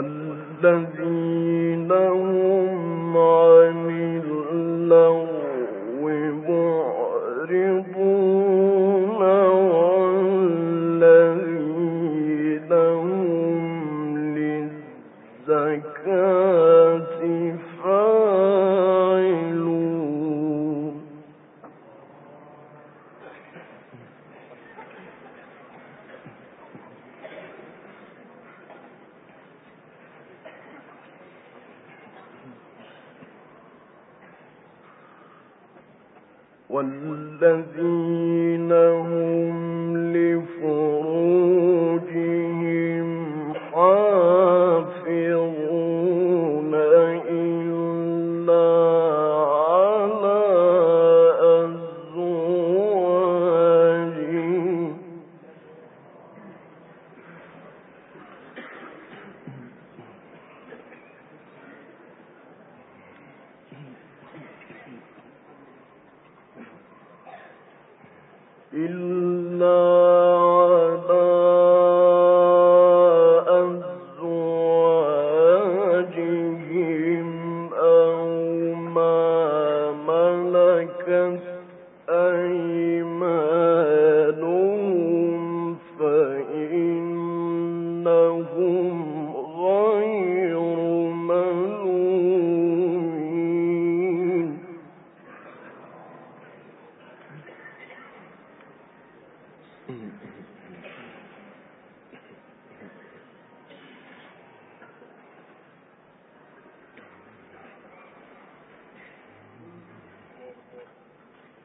والذين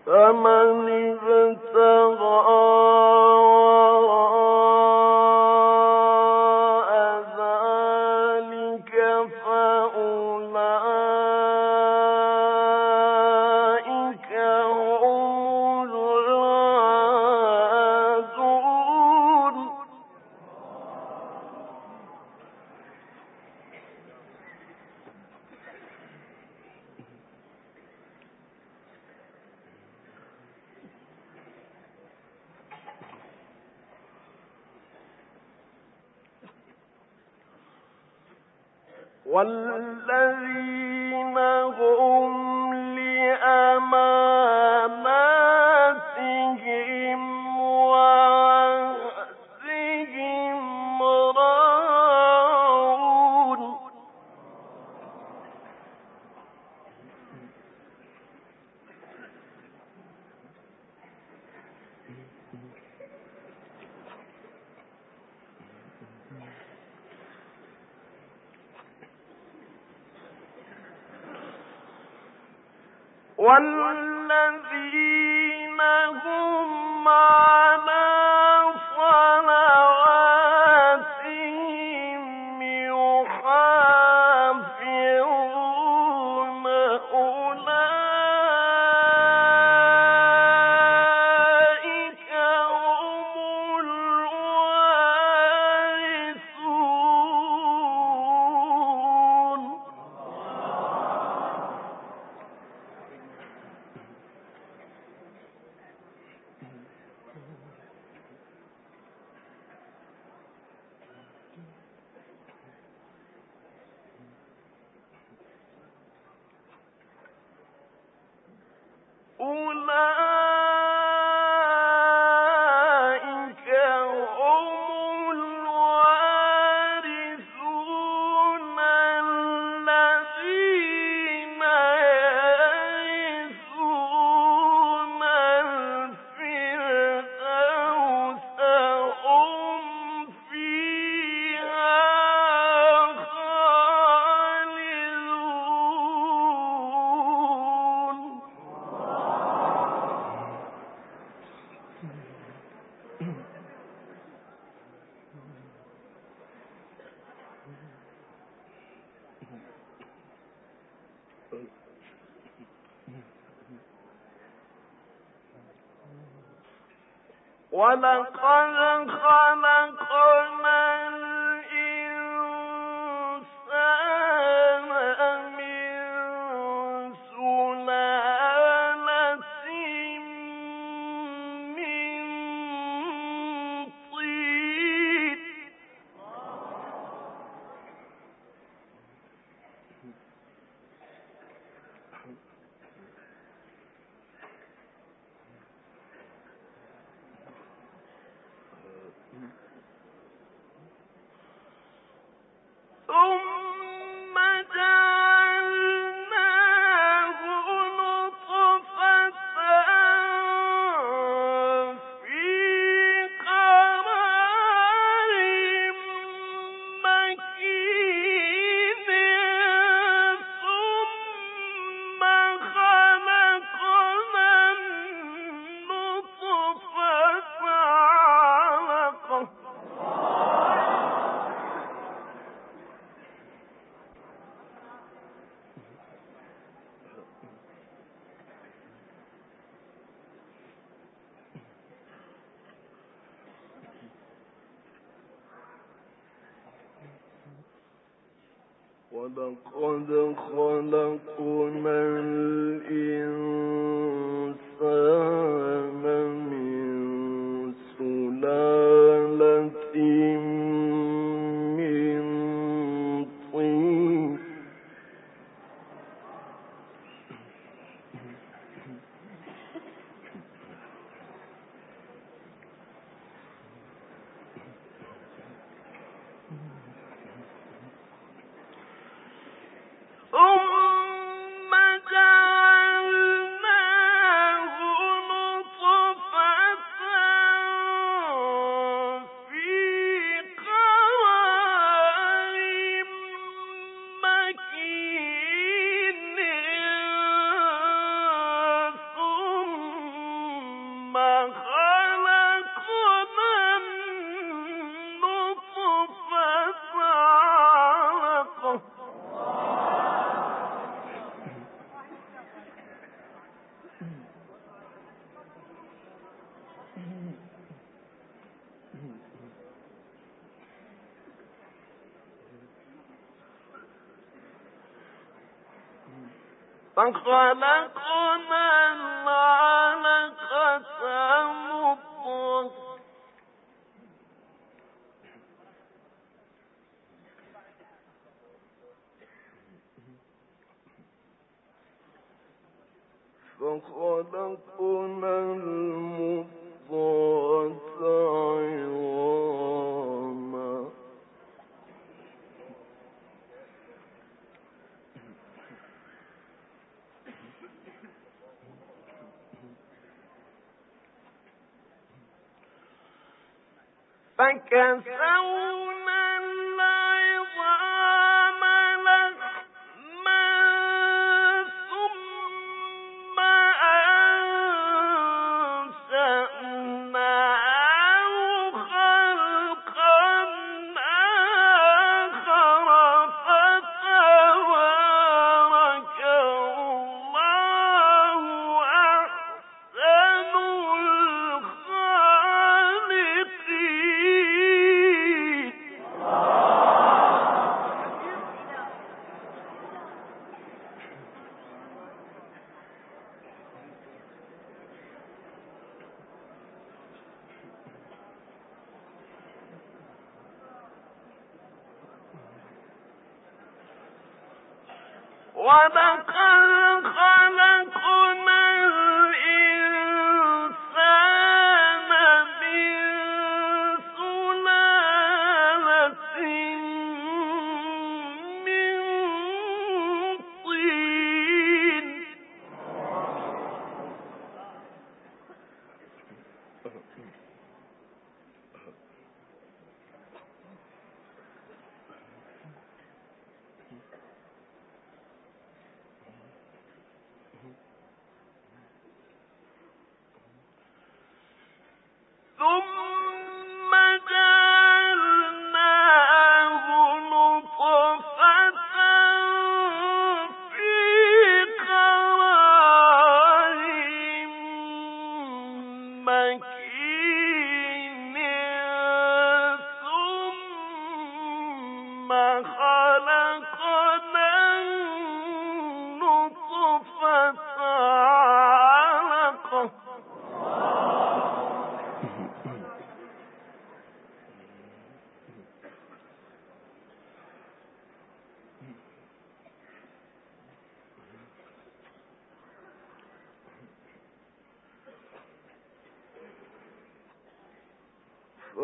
Come on. والذين هم ولقد خلقنا فخلقنا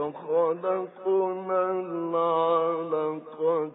فخلقنا العلقة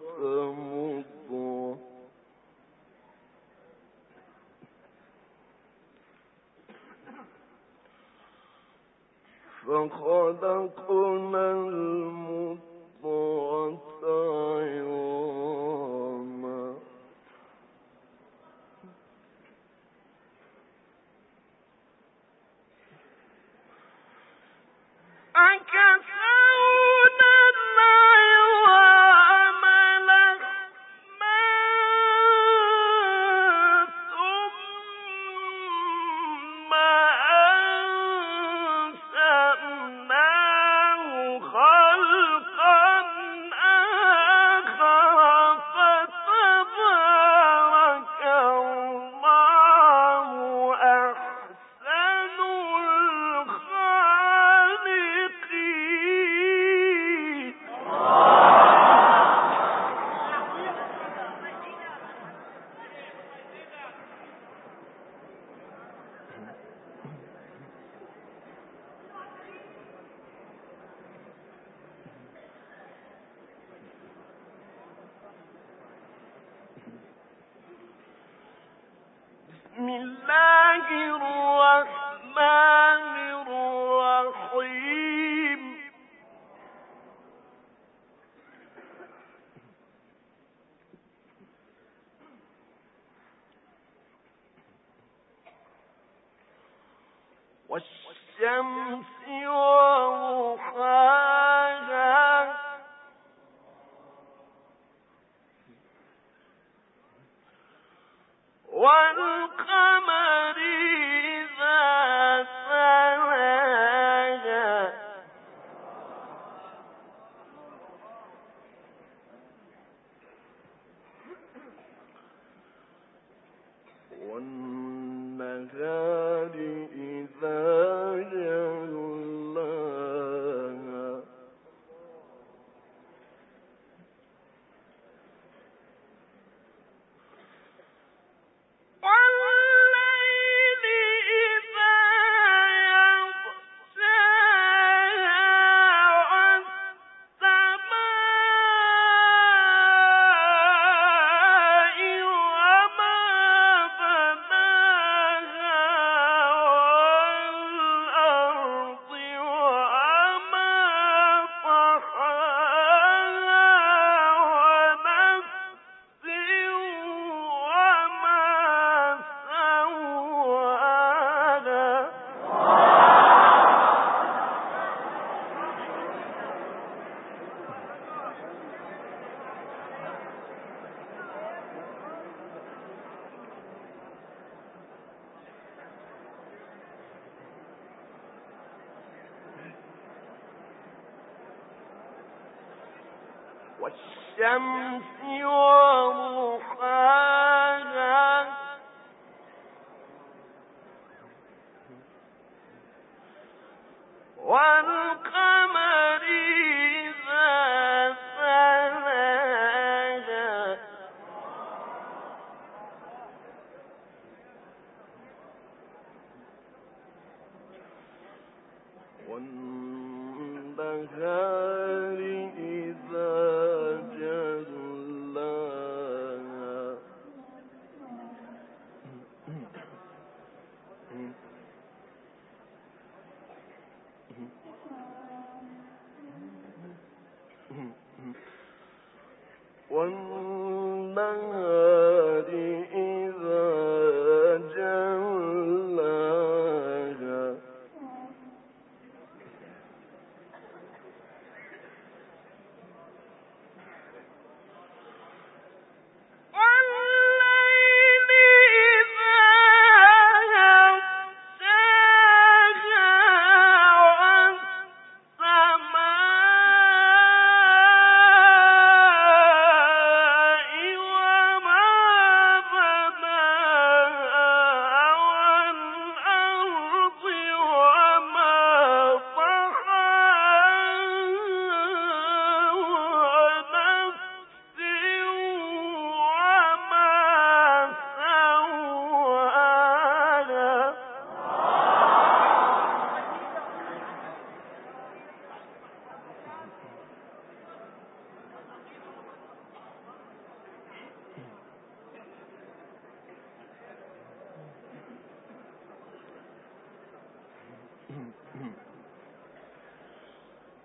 والشمس وضحاها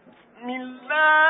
بسم الله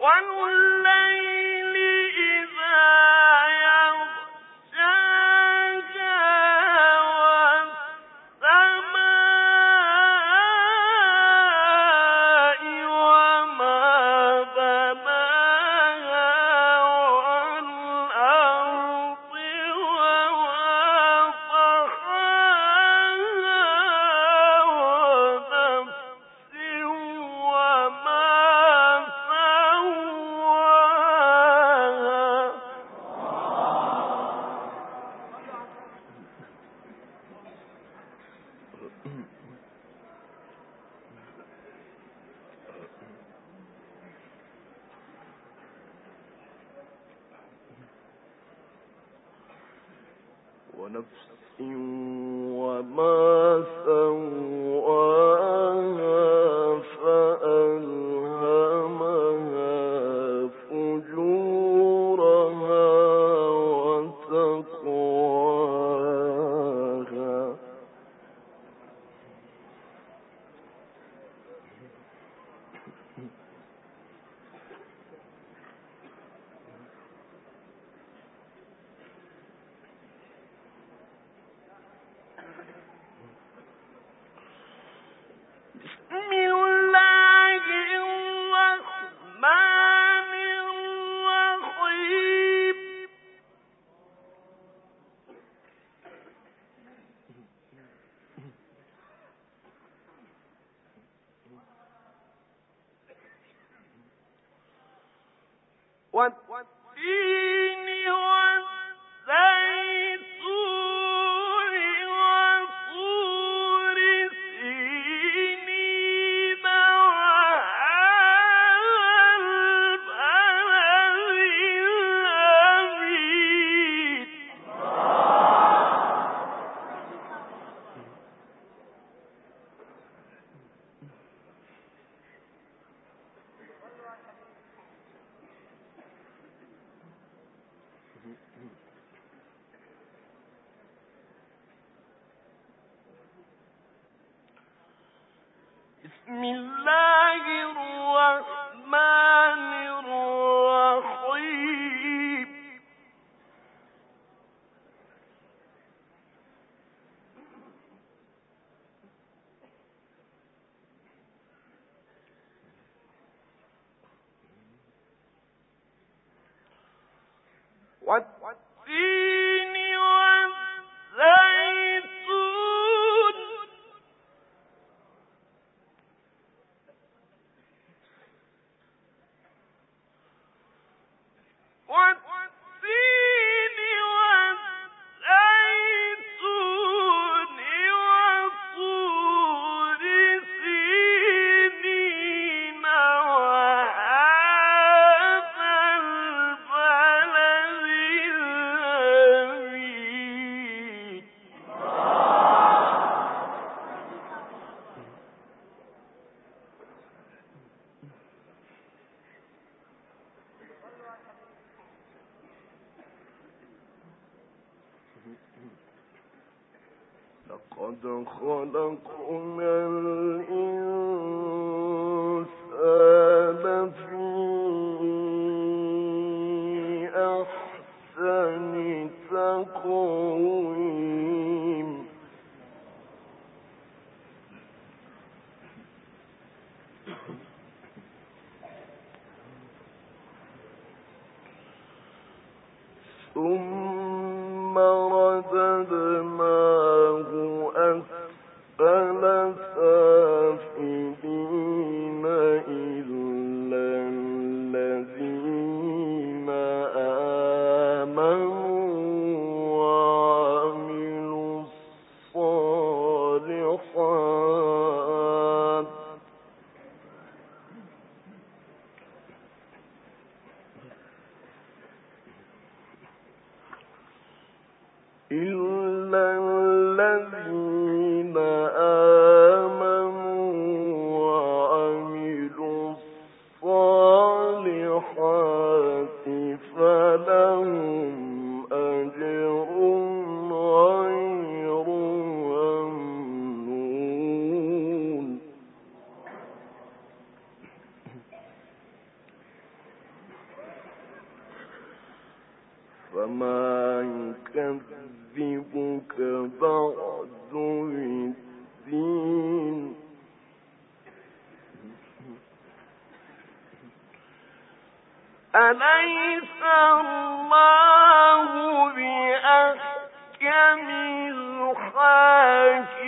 وَنُلَّ Amazonas um وَالتِّينِ What? what? لقد خلقنا الإنسان الحاكمين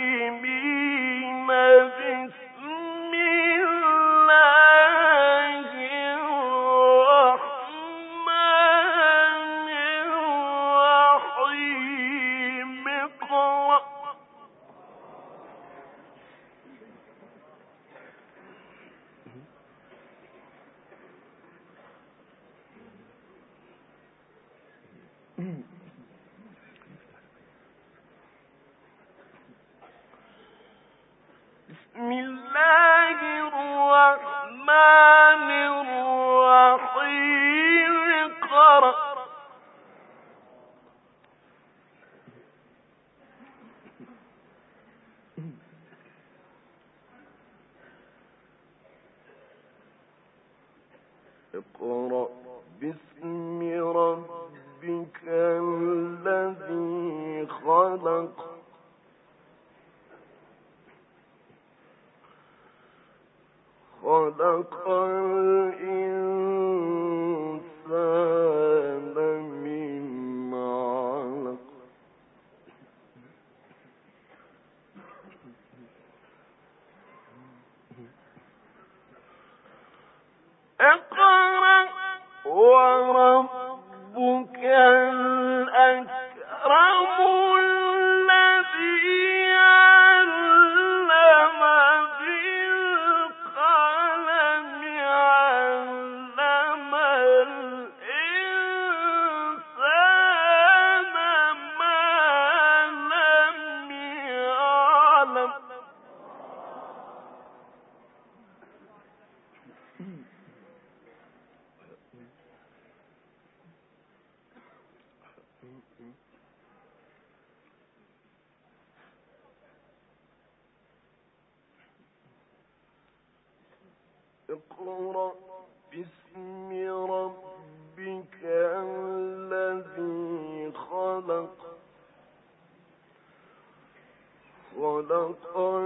اقرأ باسم ربك الذي خلق. خلق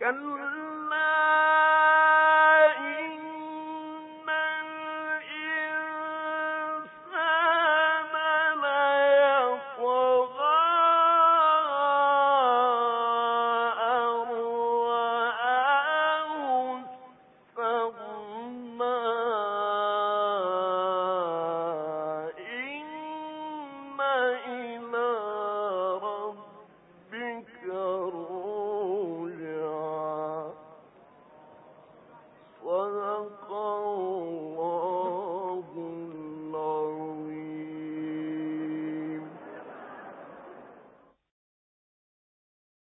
كلا